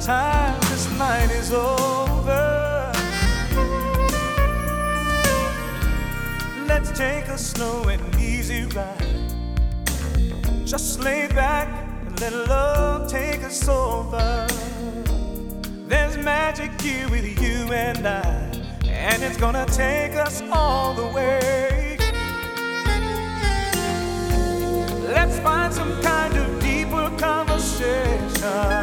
time this night is over, let's take a slow and easy ride. Just lay back and let love take us over. There's magic here with you and I, and it's gonna take us all the way. Let's find some kind of deeper conversation.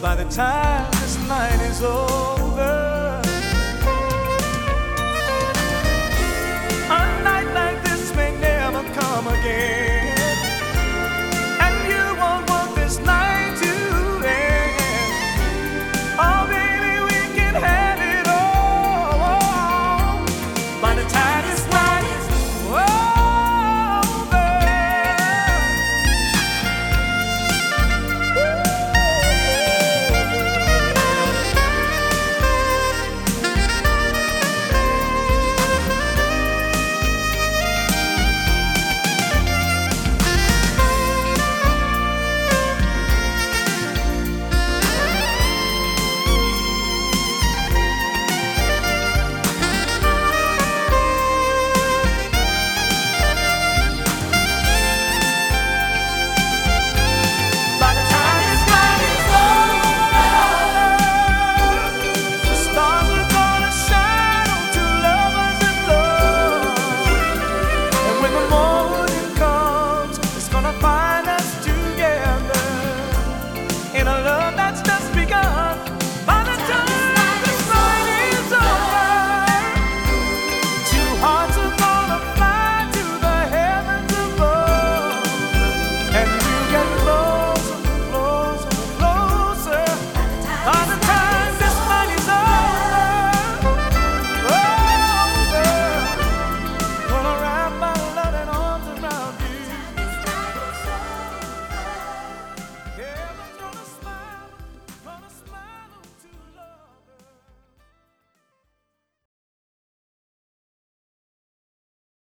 by the time this night is over.